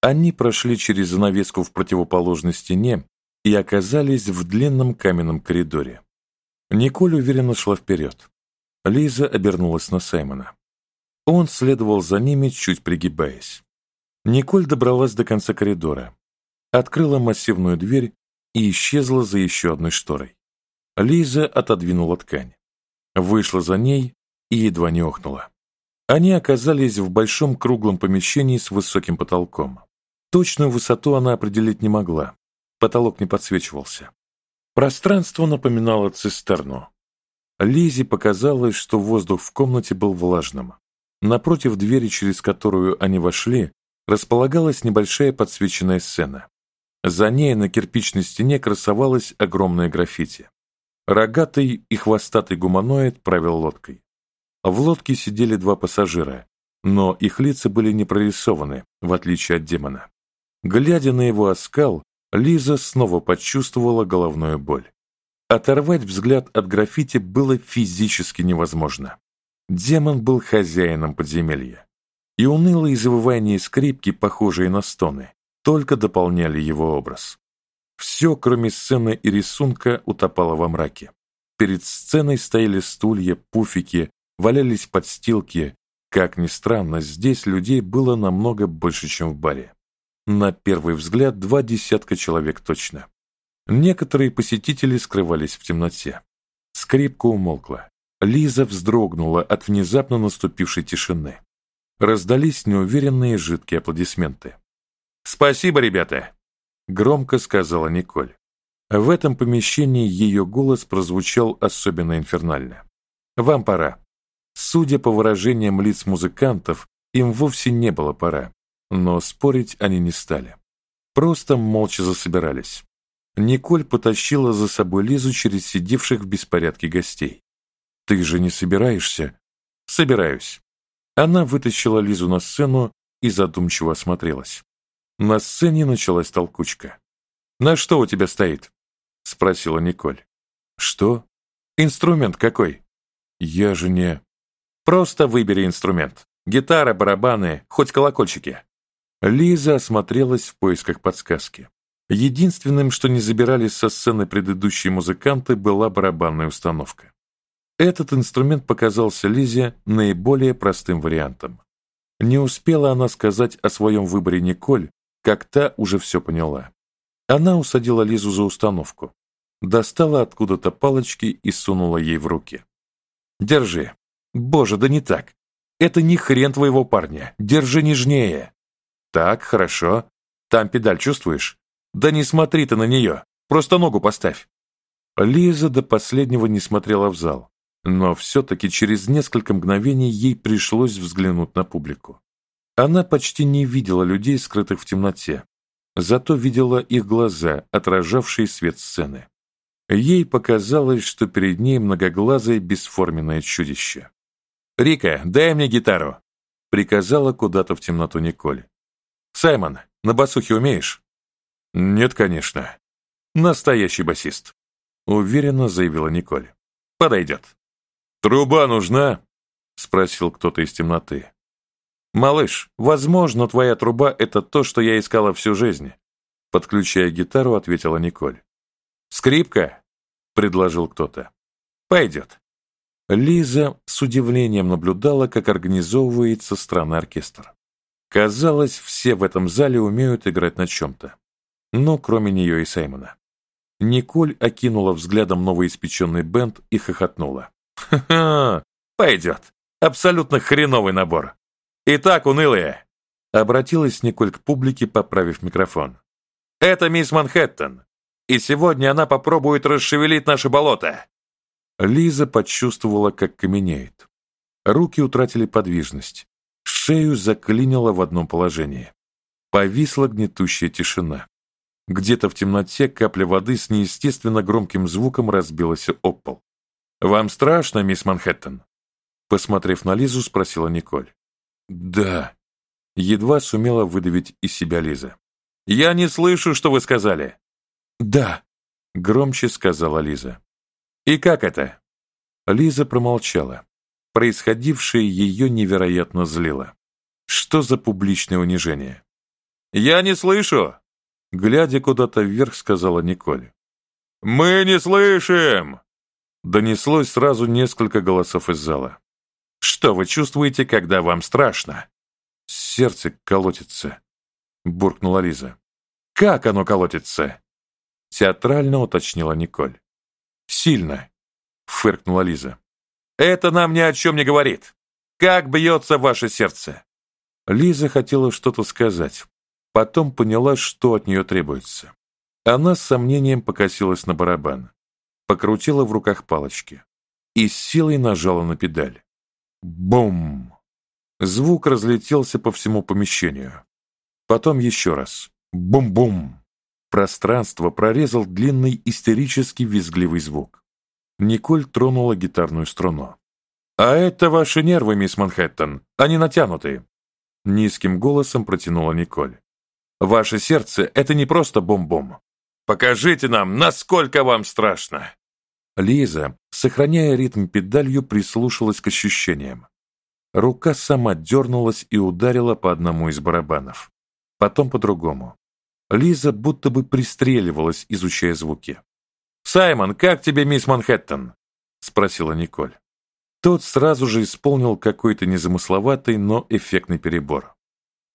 Они прошли через занавеску в противоположной стене и оказались в длинном каменном коридоре. Николь уверенно шла вперед. Лиза обернулась на Саймона. Он следовал за ними, чуть пригибаясь. Николь добралась до конца коридора, открыла массивную дверь и исчезла за еще одной шторой. Лиза отодвинула ткань. Вышла за ней и едва не охнула. Они оказались в большом круглом помещении с высоким потолком. Точную высоту она определить не могла. Потолок не подсвечивался. Пространство напоминало цистерну. Лизе показалось, что воздух в комнате был влажным. Напротив двери, через которую они вошли, располагалась небольшая подсвеченная сцена. За ней на кирпичной стене красовалось огромное граффити. Рогатый и хвостатый гуманоид правил лодкой. В лодке сидели два пассажира, но их лица были не прорисованы, в отличие от демона. Глядя на его оскал, Лиза снова почувствовала головную боль. Оторвать взгляд от граффити было физически невозможно. Демон был хозяином подземелья. И унылые завывания скрипки, похожие на стоны, только дополняли его образ. Все, кроме сцены и рисунка, утопало во мраке. Перед сценой стояли стулья, пуфики, валялись подстилки. Как ни странно, здесь людей было намного больше, чем в баре. На первый взгляд, два десятка человек точно. Некоторые посетители скрывались в темноте. Скрипка умолкла. Лиза вздрогнула от внезапно наступившей тишины. Раздались неуверенные жидкие аплодисменты. «Спасибо, ребята!» — громко сказала Николь. В этом помещении ее голос прозвучал особенно инфернально. «Вам пора». Судя по выражениям лиц музыкантов, им вовсе не было пора, но спорить они не стали. Просто молча засобирались. Николь потащила за собой Лизу через сидевших в беспорядке гостей. «Ты же не собираешься?» «Собираюсь». Она вытащила Лизу на сцену и задумчиво осмотрелась. На сцене началась толкучка. «На что у тебя стоит?» — спросила Николь. «Что? Инструмент какой?» «Я же не...» «Просто выбери инструмент. Гитара, барабаны, хоть колокольчики». Лиза осмотрелась в поисках подсказки. Единственным, что не забирались со сцены предыдущие музыканты, была барабанная установка. Этот инструмент показался Лизе наиболее простым вариантом. Не успела она сказать о своем выборе Николь, как та уже все поняла. Она усадила Лизу за установку, достала откуда-то палочки и сунула ей в руки. «Держи. Боже, да не так. Это не хрен твоего парня. Держи нежнее». «Так, хорошо. Там педаль чувствуешь? Да не смотри ты на нее. Просто ногу поставь». Лиза до последнего не смотрела в зал, но все-таки через несколько мгновений ей пришлось взглянуть на публику. Она почти не видела людей, скрытых в темноте, зато видела их глаза, отражавшие свет сцены. Ей показалось, что перед ней многоглазое бесформенное чудище. «Рика, дай мне гитару!» — приказала куда-то в темноту Николь. «Саймон, на басухе умеешь?» «Нет, конечно. Настоящий басист», — уверенно заявила Николь. «Подойдет». «Труба нужна?» — спросил кто-то из темноты. «Малыш, возможно, твоя труба — это то, что я искала всю жизнь», подключая гитару, ответила Николь. «Скрипка?» — предложил кто-то. «Пойдет». Лиза с удивлением наблюдала, как организовывается странный оркестр. Казалось, все в этом зале умеют играть на чем-то. Но кроме нее и Саймона. Николь окинула взглядом новоиспеченный бенд и хохотнула. «Ха-ха! Пойдет! Абсолютно хреновый набор! «Итак, унылые!» — обратилась Николь к публике, поправив микрофон. «Это мисс Манхэттен, и сегодня она попробует расшевелить наше болото!» Лиза почувствовала, как каменеет. Руки утратили подвижность. Шею заклинило в одном положении. Повисла гнетущая тишина. Где-то в темноте капля воды с неестественно громким звуком разбилась об пол. «Вам страшно, мисс Манхэттен?» Посмотрев на Лизу, спросила Николь. «Да», — едва сумела выдавить из себя Лиза. «Я не слышу, что вы сказали». «Да», — громче сказала Лиза. «И как это?» Лиза промолчала. Происходившее ее невероятно злило. Что за публичное унижение? Я не слышу!» Глядя куда-то вверх, сказала Николь. «Мы не слышим!» Донеслось сразу несколько голосов из зала. «Что вы чувствуете, когда вам страшно?» «Сердце колотится», — буркнула Лиза. «Как оно колотится?» Театрально уточнила Николь. «Сильно», — фыркнула Лиза. «Это нам ни о чем не говорит. Как бьется ваше сердце?» Лиза хотела что-то сказать, потом поняла, что от нее требуется. Она с сомнением покосилась на барабан, покрутила в руках палочки и с силой нажала на педаль. Бум! Звук разлетелся по всему помещению. Потом еще раз. Бум-бум! Пространство прорезал длинный истерический визгливый звук. Николь тронула гитарную струну. «А это ваши нервы, мисс Манхэттен, они натянуты!» Низким голосом протянула Николь. «Ваше сердце — это не просто бом-бом. Покажите нам, насколько вам страшно!» Лиза, сохраняя ритм педалью, прислушалась к ощущениям. Рука сама дернулась и ударила по одному из барабанов. Потом по другому. Лиза будто бы пристреливалась, изучая звуки. «Саймон, как тебе мисс Манхэттен?» — спросила Николь. Тот сразу же исполнил какой-то незамысловатый, но эффектный перебор.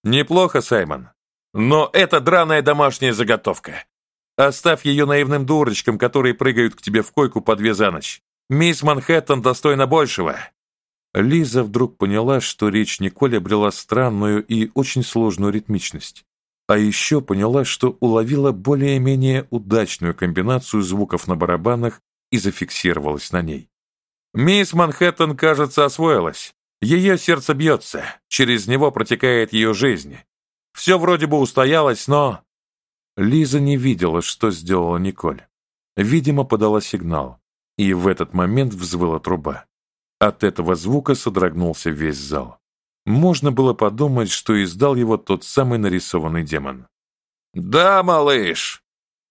«Неплохо, Саймон. Но это драная домашняя заготовка. Оставь ее наивным дурочкам, которые прыгают к тебе в койку по две за ночь. Мисс Манхэттен достойна большего». Лиза вдруг поняла, что речь Николь обрела странную и очень сложную ритмичность. А еще поняла, что уловила более-менее удачную комбинацию звуков на барабанах и зафиксировалась на ней. Мисс Манхэттен, кажется, освоилась. Ее сердце бьется, через него протекает ее жизнь. Все вроде бы устоялось, но... Лиза не видела, что сделала Николь. Видимо, подала сигнал, и в этот момент взвыла труба. От этого звука содрогнулся весь зал. Можно было подумать, что издал его тот самый нарисованный демон. «Да, малыш!»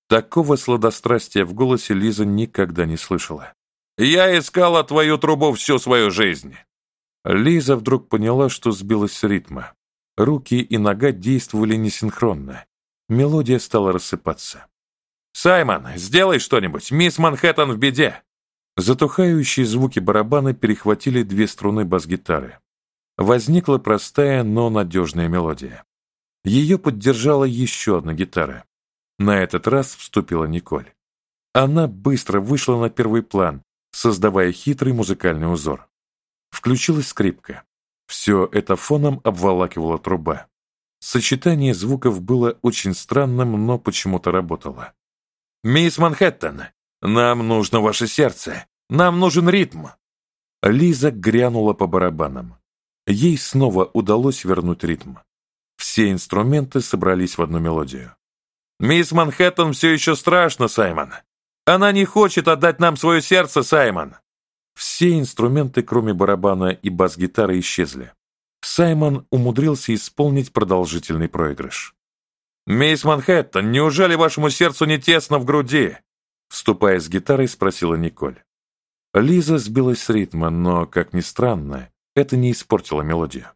Такого сладострастия в голосе Лиза никогда не слышала. Я искала твою трубу всю свою жизнь!» Лиза вдруг поняла, что сбилась с ритма. Руки и нога действовали несинхронно. Мелодия стала рассыпаться. «Саймон, сделай что-нибудь! Мисс Манхэттен в беде!» Затухающие звуки барабана перехватили две струны бас-гитары. Возникла простая, но надежная мелодия. Ее поддержала еще одна гитара. На этот раз вступила Николь. Она быстро вышла на первый план, создавая хитрый музыкальный узор. Включилась скрипка. Все это фоном обволакивала труба. Сочетание звуков было очень странным, но почему-то работало. «Мисс Манхэттен, нам нужно ваше сердце! Нам нужен ритм!» Лиза грянула по барабанам. Ей снова удалось вернуть ритм. Все инструменты собрались в одну мелодию. «Мисс Манхэттен все еще страшно, Саймон. Она не хочет отдать нам свое сердце, Саймон!» Все инструменты, кроме барабана и бас-гитары, исчезли. Саймон умудрился исполнить продолжительный проигрыш. «Мисс Манхэттен, неужели вашему сердцу не тесно в груди?» Вступая с гитарой, спросила Николь. Лиза сбилась с ритма, но, как ни странно, это не испортило мелодию.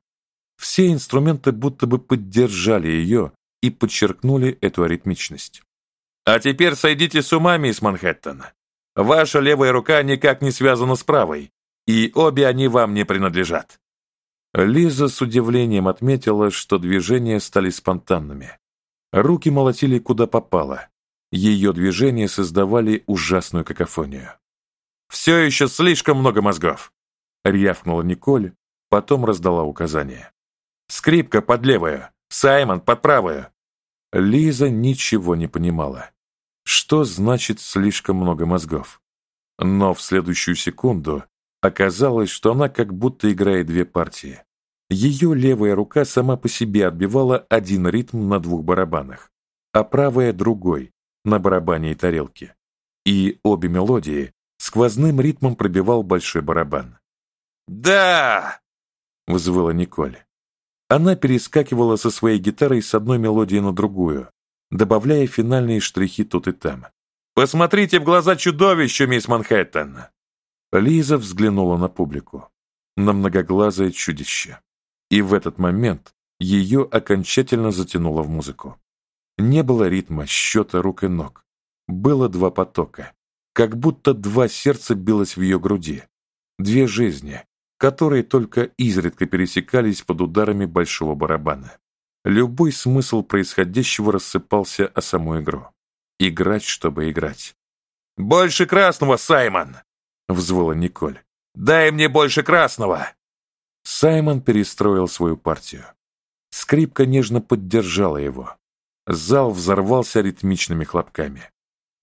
Все инструменты будто бы поддержали ее и подчеркнули эту аритмичность. А теперь сойдите с ума, мисс Манхэттен. Ваша левая рука никак не связана с правой, и обе они вам не принадлежат. Лиза с удивлением отметила, что движения стали спонтанными. Руки молотили куда попало. Ее движения создавали ужасную какофонию. «Все еще слишком много мозгов!» — рявкнула Николь, потом раздала указание. «Скрипка под левую, Саймон под правую!» Лиза ничего не понимала. Что значит слишком много мозгов? Но в следующую секунду оказалось, что она как будто играет две партии. Ее левая рука сама по себе отбивала один ритм на двух барабанах, а правая — другой, на барабане и тарелке. И обе мелодии сквозным ритмом пробивал большой барабан. «Да!» — взвыла Николь. Она перескакивала со своей гитарой с одной мелодии на другую, добавляя финальные штрихи тут и там. «Посмотрите в глаза чудовищу, мисс Манхэттен!» Лиза взглянула на публику, на многоглазое чудище. И в этот момент Ее окончательно затянуло в музыку. Не было ритма, счета рук и ног. Было два потока. Как будто два сердца билось в ее груди. Две жизни, которые только изредка пересекались под ударами большого барабана. Любой смысл происходящего рассыпался о саму игру. Играть, чтобы играть. «Больше красного, Саймон!» — взвыла Николь. «Дай мне больше красного!» Саймон перестроил свою партию. Скрипка нежно поддержала его. Зал взорвался ритмичными хлопками.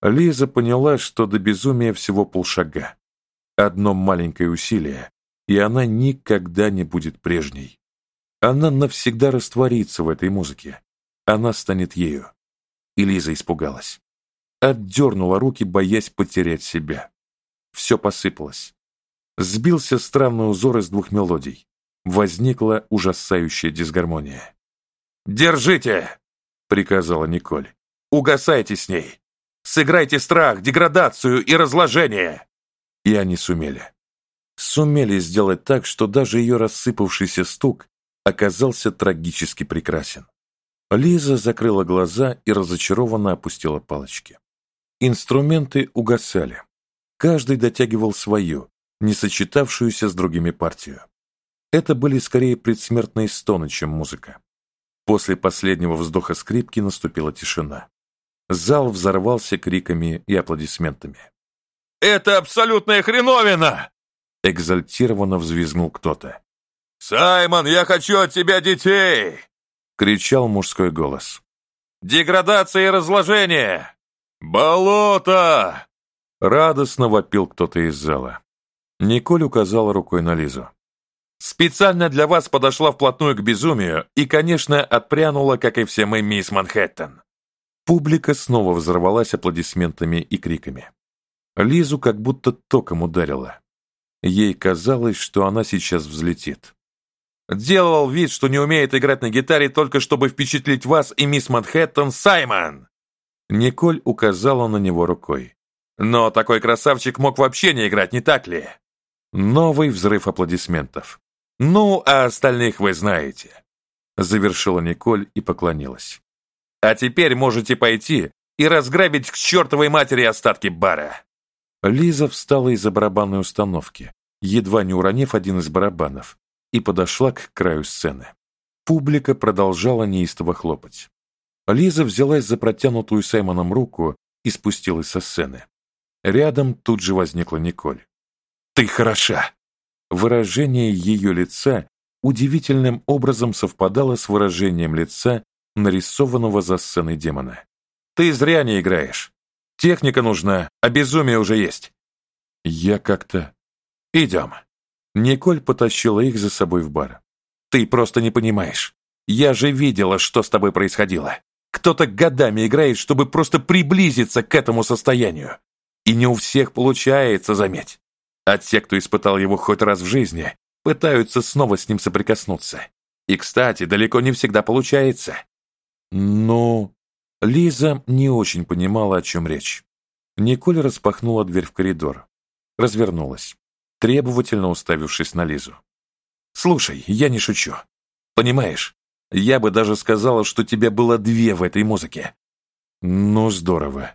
Лиза поняла, что до безумия всего полшага. Одно маленькое усилие, и она никогда не будет прежней. Она навсегда растворится в этой музыке. Она станет ею. И испугалась. Отдернула руки, боясь потерять себя. Все посыпалось. Сбился странный узор из двух мелодий. Возникла ужасающая дисгармония. «Держите!» — приказала Николь. «Угасайте с ней! Сыграйте страх, деградацию и разложение!» И они сумели. Сумели сделать так, что даже ее рассыпавшийся стук оказался трагически прекрасен. Лиза закрыла глаза и разочарованно опустила палочки. Инструменты угасали. Каждый дотягивал свою, не сочетавшуюся с другими партию. Это были скорее предсмертные стоны, чем музыка. После последнего вздоха скрипки наступила тишина. Зал взорвался криками и аплодисментами. «Это абсолютная хреновина!» Экзальтированно взвизгнул кто-то. «Саймон, я хочу от тебя детей!» кричал мужской голос. «Деградация и разложение! Болото!» Радостно вопил кто-то из зала. Николь указала рукой на Лизу. «Специально для вас подошла вплотную к безумию и, конечно, отпрянула, как и все мы, мисс Манхэттен». Публика снова взорвалась аплодисментами и криками. Лизу как будто током ударило. Ей казалось, что она сейчас взлетит. Делал вид, что не умеет играть на гитаре только чтобы впечатлить вас и мисс Манхэттен Саймон!» Николь указала на него рукой. «Но такой красавчик мог вообще не играть, не так ли?» Новый взрыв аплодисментов. «Ну, а остальных вы знаете», — завершила Николь и поклонилась. «А теперь можете пойти и разграбить к чертовой матери остатки бара». Лиза встала из-за барабанной установки, едва не уронив один из барабанов, и подошла к краю сцены. Публика продолжала неистово хлопать. Лиза взялась за протянутую Саймоном руку и спустилась со сцены. Рядом тут же возникла Николь. «Ты хороша!» Выражение ее лица удивительным образом совпадало с выражением лица нарисованного за сценой демона. «Ты зря не играешь. Техника нужна, а безумие уже есть». «Я как-то...» «Идем». Николь потащила их за собой в бар. «Ты просто не понимаешь. Я же видела, что с тобой происходило. Кто-то годами играет, чтобы просто приблизиться к этому состоянию. И не у всех получается, заметь. А те, кто испытал его хоть раз в жизни, пытаются снова с ним соприкоснуться. И, кстати, далеко не всегда получается. Но Лиза не очень понимала, о чем речь. Николь распахнула дверь в коридор. Развернулась требовательно уставившись на Лизу. «Слушай, я не шучу. Понимаешь, я бы даже сказала, что тебя было две в этой музыке». «Ну, здорово».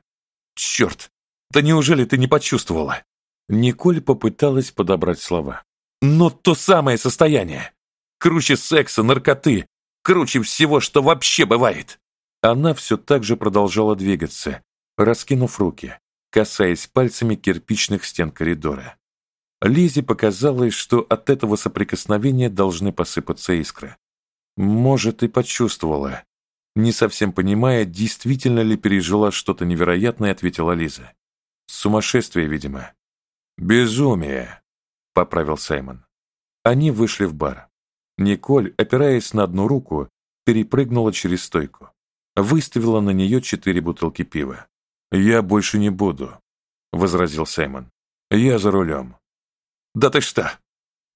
«Черт, да неужели ты не почувствовала?» Николь попыталась подобрать слова. «Но то самое состояние. Круче секса, наркоты, круче всего, что вообще бывает». Она все так же продолжала двигаться, раскинув руки, касаясь пальцами кирпичных стен коридора. Лизе показалось, что от этого соприкосновения должны посыпаться искры. Может, и почувствовала. Не совсем понимая, действительно ли пережила что-то невероятное, ответила Лиза. Сумасшествие, видимо. Безумие, поправил Саймон. Они вышли в бар. Николь, опираясь на одну руку, перепрыгнула через стойку. Выставила на нее четыре бутылки пива. «Я больше не буду», — возразил Саймон. «Я за рулем». «Да ты что?»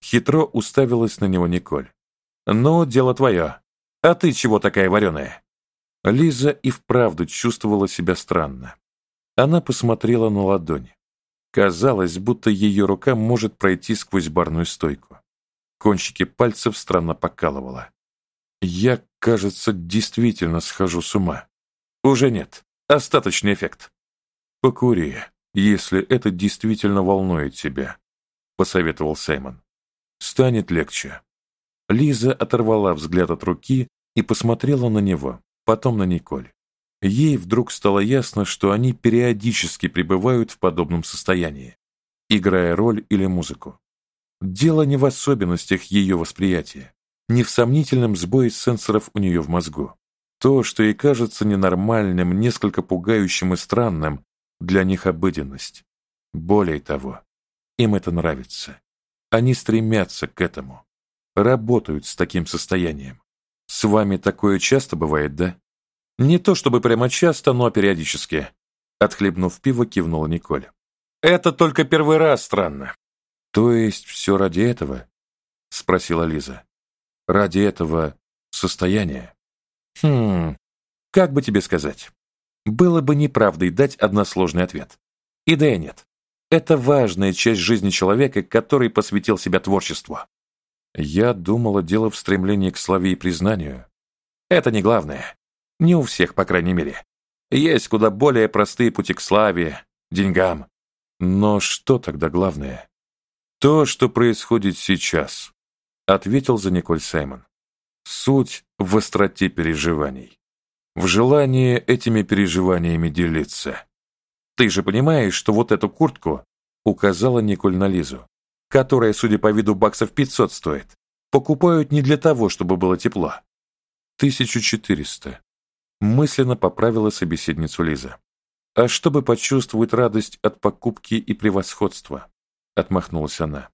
Хитро уставилась на него Николь. «Ну, дело твое. А ты чего такая вареная?» Лиза и вправду чувствовала себя странно. Она посмотрела на ладонь. Казалось, будто ее рука может пройти сквозь барную стойку. Кончики пальцев странно покалывала. Я, кажется, действительно схожу с ума. Уже нет. Остаточный эффект. Покури, если это действительно волнует тебя, посоветовал Саймон. Станет легче. Лиза оторвала взгляд от руки и посмотрела на него, потом на Николь. Ей вдруг стало ясно, что они периодически пребывают в подобном состоянии, играя роль или музыку. Дело не в особенностях ее восприятия, не в сомнительном сбое сенсоров у нее в мозгу. То, что ей кажется ненормальным, несколько пугающим и странным, для них обыденность. Более того, им это нравится. Они стремятся к этому, работают с таким состоянием. С вами такое часто бывает, да? Не то чтобы прямо часто, но периодически. Отхлебнув пиво, кивнула Николь. Это только первый раз странно. То есть все ради этого? Спросила Лиза. Ради этого состояния? Хм, как бы тебе сказать? Было бы неправдой дать односложный ответ. И да и нет. Это важная часть жизни человека, который посвятил себя творчеству. Я думала, дело в стремлении к славе и признанию. Это не главное. Не у всех, по крайней мере. Есть куда более простые пути к славе, деньгам. Но что тогда главное? То, что происходит сейчас, ответил за Николь Саймон. Суть в остроте переживаний. В желании этими переживаниями делиться. Ты же понимаешь, что вот эту куртку указала Николь на Лизу, которая, судя по виду, баксов 500 стоит, покупают не для того, чтобы было тепло. 1400 мысленно поправила собеседницу Лиза. А чтобы почувствовать радость от покупки и превосходства, отмахнулась она.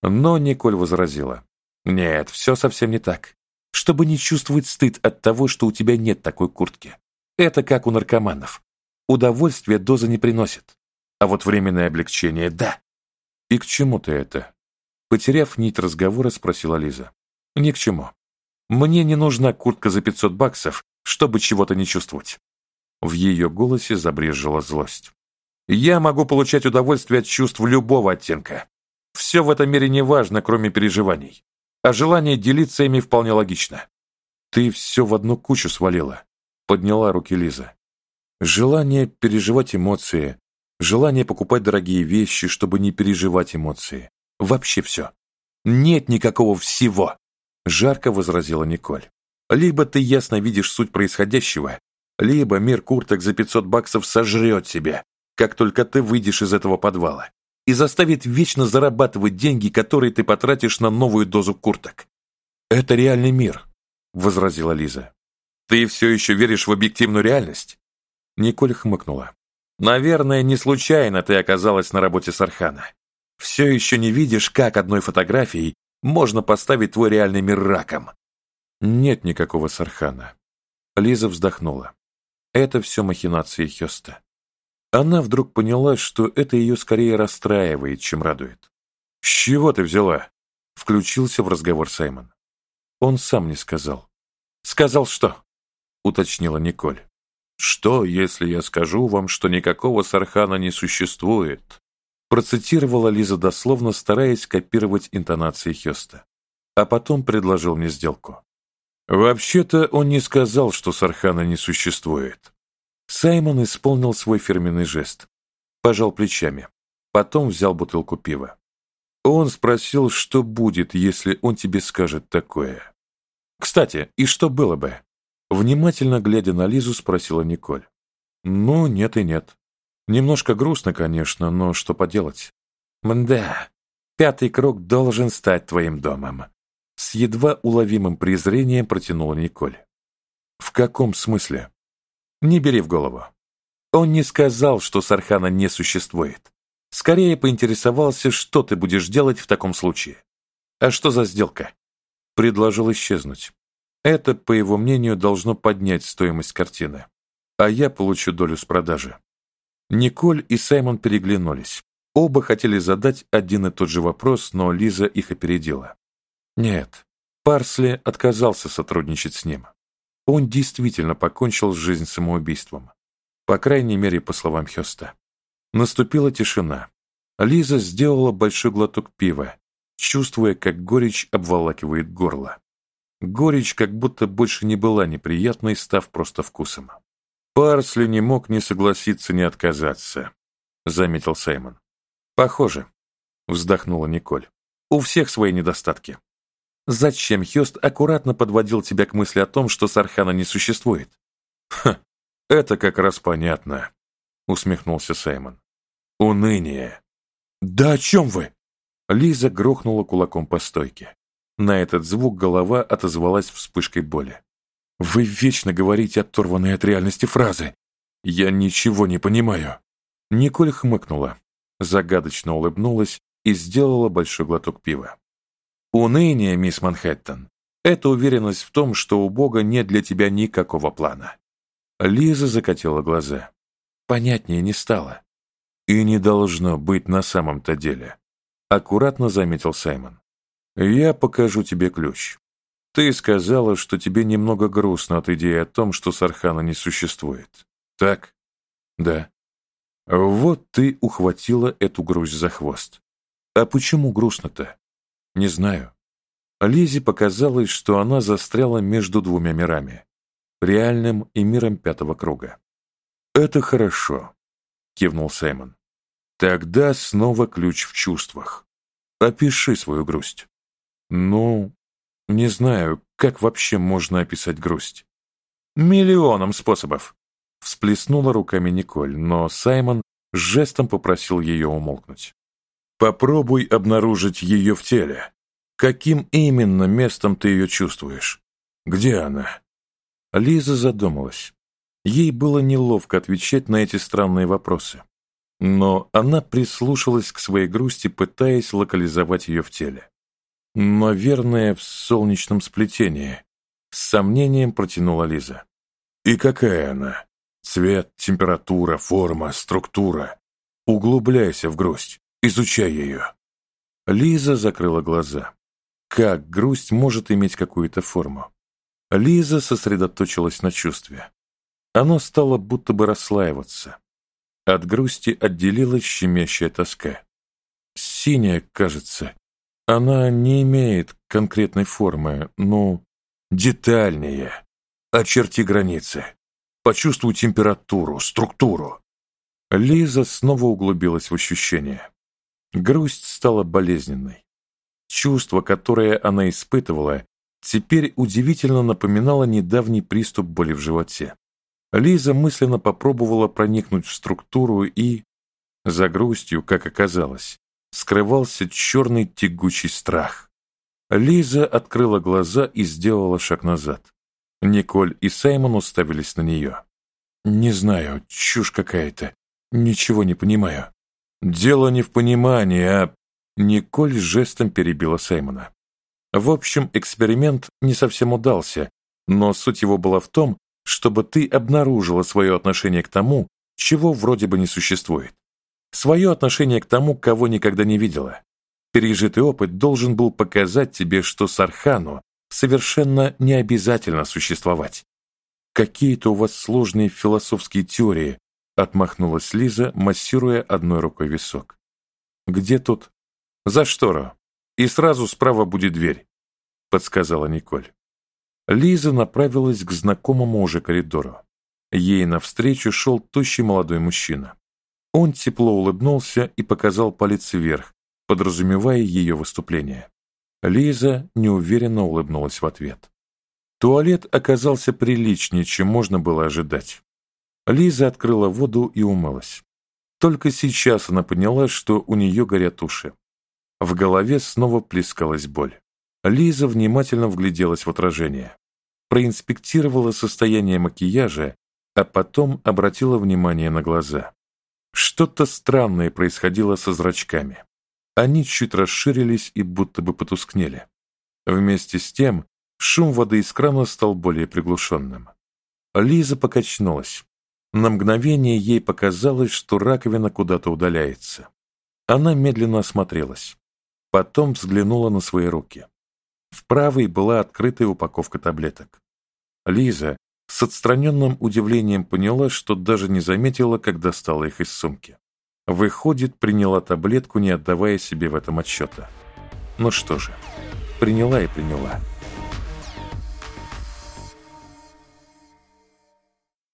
Но Николь возразила: "Нет, все совсем не так. Чтобы не чувствовать стыд от того, что у тебя нет такой куртки. Это как у наркоманов. Удовольствие доза не приносит, а вот временное облегчение да. И к чему ты это? Потеряв нить разговора, спросила Лиза. Ни к чему. Мне не нужна куртка за 500 баксов, чтобы чего-то не чувствовать. В ее голосе забрежила злость. Я могу получать удовольствие от чувств любого оттенка. Все в этом мире не важно, кроме переживаний. А желание делиться ими вполне логично. Ты все в одну кучу свалила, подняла руки Лиза. Желание переживать эмоции, желание покупать дорогие вещи, чтобы не переживать эмоции. Вообще все. Нет никакого всего, жарко возразила Николь. Либо ты ясно видишь суть происходящего, либо мир курток за 500 баксов сожрет тебя, как только ты выйдешь из этого подвала, и заставит вечно зарабатывать деньги, которые ты потратишь на новую дозу курток. Это реальный мир, возразила Лиза. Ты все еще веришь в объективную реальность? Николь хмыкнула. Наверное, не случайно ты оказалась на работе с Архана. Все еще не видишь, как одной фотографией можно поставить твой реальный мир раком. Нет никакого Сархана. Лиза вздохнула. Это все махинации Хёста. Она вдруг поняла, что это ее скорее расстраивает, чем радует. «С чего ты взяла?» — включился в разговор Саймон. Он сам не сказал. «Сказал что?» — уточнила Николь. «Что, если я скажу вам, что никакого Сархана не существует?» Процитировала Лиза дословно, стараясь копировать интонации Хёста. А потом предложил мне сделку. Вообще-то он не сказал, что Сархана не существует. Саймон исполнил свой фирменный жест. Пожал плечами. Потом взял бутылку пива. Он спросил, что будет, если он тебе скажет такое. Кстати, и что было бы? Внимательно глядя на Лизу, спросила Николь. Ну, нет и нет. Немножко грустно, конечно, но что поделать? Мда, пятый круг должен стать твоим домом. С едва уловимым презрением протянула Николь. В каком смысле? Не бери в голову. Он не сказал, что Сархана не существует. Скорее поинтересовался, что ты будешь делать в таком случае. А что за сделка? Предложил исчезнуть. Это, по его мнению, должно поднять стоимость картины. А я получу долю с продажи. Николь и Саймон переглянулись. Оба хотели задать один и тот же вопрос, но Лиза их опередила. Нет, Парсли отказался сотрудничать с ним. Он действительно покончил жизнь самоубийством. По крайней мере, по словам Хёста. Наступила тишина. Лиза сделала большой глоток пива, чувствуя, как горечь обволакивает горло. Горечь как будто больше не была неприятной, став просто вкусом. Парсли не мог ни согласиться, ни отказаться, заметил Саймон. Похоже, вздохнула Николь. У всех свои недостатки. Зачем Хёст аккуратно подводил тебя к мысли о том, что Сархана не существует? Ха, это как раз понятно, усмехнулся Саймон. Уныние. Да о чем вы? Лиза грохнула кулаком по стойке. На этот звук голова отозвалась вспышкой боли. «Вы вечно говорите оторванные от реальности фразы. Я ничего не понимаю». Николь хмыкнула, загадочно улыбнулась и сделала большой глоток пива. «Уныние, мисс Манхэттен, это уверенность в том, что у Бога нет для тебя никакого плана». Лиза закатила глаза. Понятнее не стало. «И не должно быть на самом-то деле», — аккуратно заметил Саймон. «Я покажу тебе ключ. Ты сказала, что тебе немного грустно от идеи о том, что Сархана не существует. Так? Да. Вот ты ухватила эту грусть за хвост. А почему грустно-то? Не знаю. Лизе показалось, что она застряла между двумя мирами — реальным и миром пятого круга. «Это хорошо», — кивнул Саймон. «Тогда снова ключ в чувствах. Опиши свою грусть». Ну, не знаю, как вообще можно описать грусть. Миллионом способов. Всплеснула руками Николь, но Саймон жестом попросил ее умолкнуть. Попробуй обнаружить ее в теле. Каким именно местом ты ее чувствуешь? Где она? Лиза задумалась. Ей было неловко отвечать на эти странные вопросы. Но она прислушалась к своей грусти, пытаясь локализовать ее в теле. «Наверное, в солнечном сплетении», — с сомнением протянула Лиза. «И какая она? Цвет, температура, форма, структура. Углубляйся в грусть, изучай ее». Лиза закрыла глаза. Как грусть может иметь какую-то форму? Лиза сосредоточилась на чувстве. Оно стало будто бы расслаиваться. От грусти отделилась щемящая тоска. Синяя, кажется, она не имеет конкретной формы, но детальнее. Очерти границы. Почувствуй температуру, структуру. Лиза снова углубилась в ощущения. Грусть стала болезненной. Чувство, которое она испытывала, теперь удивительно напоминало недавний приступ боли в животе. Лиза мысленно попробовала проникнуть в структуру и... За грустью, как оказалось, скрывался черный тягучий страх. Лиза открыла глаза и сделала шаг назад. Николь и Саймон уставились на нее. «Не знаю, чушь какая-то. Ничего не понимаю». «Дело не в понимании, а...» Николь жестом перебила Саймона. В общем, эксперимент не совсем удался, но суть его была в том, чтобы ты обнаружила свое отношение к тому, чего вроде бы не существует свое отношение к тому, кого никогда не видела. Пережитый опыт должен был показать тебе, что Сархану совершенно не обязательно существовать. Какие-то у вас сложные философские теории, отмахнулась Лиза, массируя одной рукой висок. Где тут? За штору. И сразу справа будет дверь, подсказала Николь. Лиза направилась к знакомому уже коридору. Ей навстречу шел тощий молодой мужчина. Он тепло улыбнулся и показал палец вверх, подразумевая ее выступление. Лиза неуверенно улыбнулась в ответ. Туалет оказался приличнее, чем можно было ожидать. Лиза открыла воду и умылась. Только сейчас она поняла, что у нее горят уши. В голове снова плескалась боль. Лиза внимательно вгляделась в отражение. Проинспектировала состояние макияжа, а потом обратила внимание на глаза. Что-то странное происходило со зрачками. Они чуть расширились и будто бы потускнели. Вместе с тем шум воды из крана стал более приглушенным. Лиза покачнулась. На мгновение ей показалось, что раковина куда-то удаляется. Она медленно осмотрелась. Потом взглянула на свои руки. В правой была открытая упаковка таблеток. Лиза, с отстраненным удивлением поняла, что даже не заметила, как достала их из сумки. Выходит, приняла таблетку, не отдавая себе в этом отчета. Ну что же, приняла и приняла.